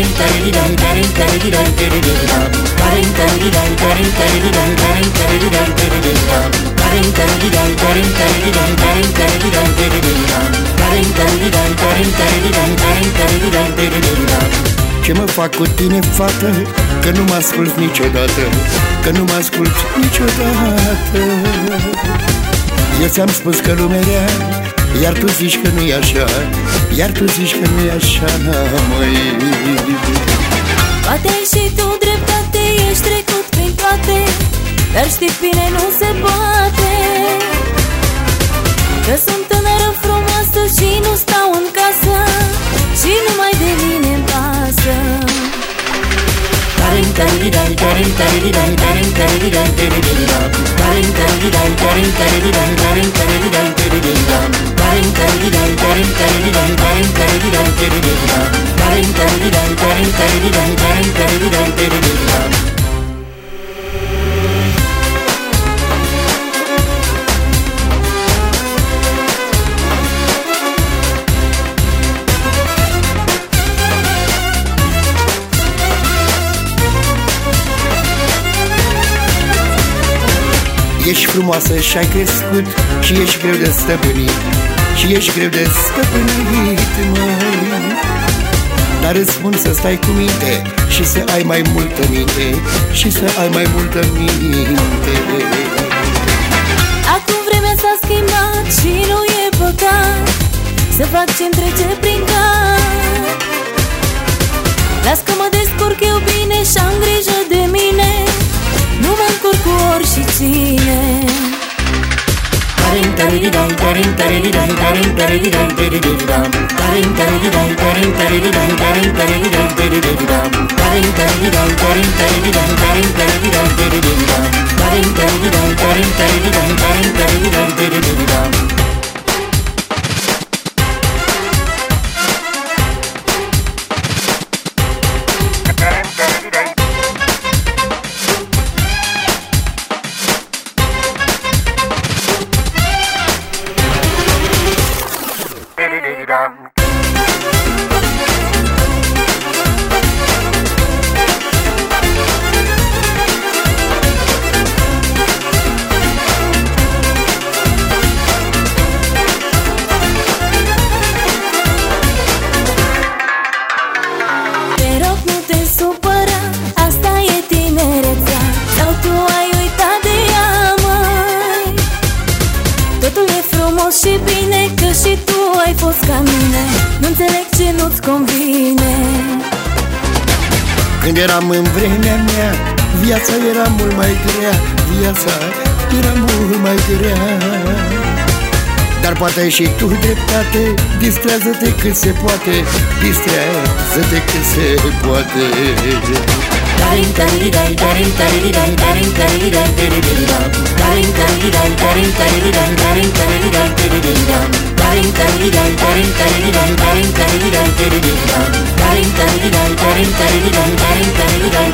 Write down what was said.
dai darin tari dai darin tari dai tari dai darin tari dai darin tari dai darin tari dai tari dai darin tari dai darin tari dai darin tari dai tari dai darin tari dai darin tari dai darin tari dai tari dai Ce mă fac cu tine, fată, că nu mă ascult niciodată Că nu mă ascult niciodată? Eu ți-am spus că lumea rea Iar tu zici că nu-i așa Iar tu zici că nu-i așa, măi. Poate ai și tu dreptate Ești trecut prin toate Dar știi bine nu se poate. Că sunt dai darin karedi dai darin karedi dai deredi dam darin karedi dai darin karedi dai darin karedi dai deredi dam darin karedi dai darin karedi dai darin karedi dai deredi dam darin karedi dai darin karedi dai darin karedi dai deredi dam Ești frumoasă și ai crescut Și ești greu de stăpânit Și ești greu de stăpânit, măi Dar îți spun să stai cu minte Și să ai mai multă minte Și să ai mai multă minte. Acum vremea s-a schimbat Și nu e păcat Să fac ce-mi trece prin cap. Las că mă descurc eu bine Și-am grijă de mine. Nu mă încurc cu oricine தரிதிதாய் தரின் தரிதிதாய் தரின் தரிதிதாய் தெரிதிதாம் தரின் தரிதிதாய் தரின் தரிதிதாய் தரின் தரிதிதாய் தெரிதிதாம் தரின் தரிதிதாய் தரின் தரிதிதாய் தரின் தரிதிதாய் தெரிதிதாம் தரின் தரிதிதாய் தரின் தரிதிதாய் தரின் தரிதிதாய் supăra Asta e tinerețea. Sau tu ai uitat de ea, măi. Totul e frumos și bine Că și tu ai fost ca mine. Nu înțeleg ce nu-ți convine. Când eram în vremea mea Viața era mult mai grea. Viața era mult mai grea dar poate ai și tu dreptate Distrează-te cât se poate Distrează-te cât se poate Darin, darin, darin, darin, darin, darin, darin, darin, darin, darin, darin, darin, darin, darin, darin, darin, darin, darin, darin, darin, Darin darin darin darin darin darin darin darin darin darin darin darin darin darin darin darin darin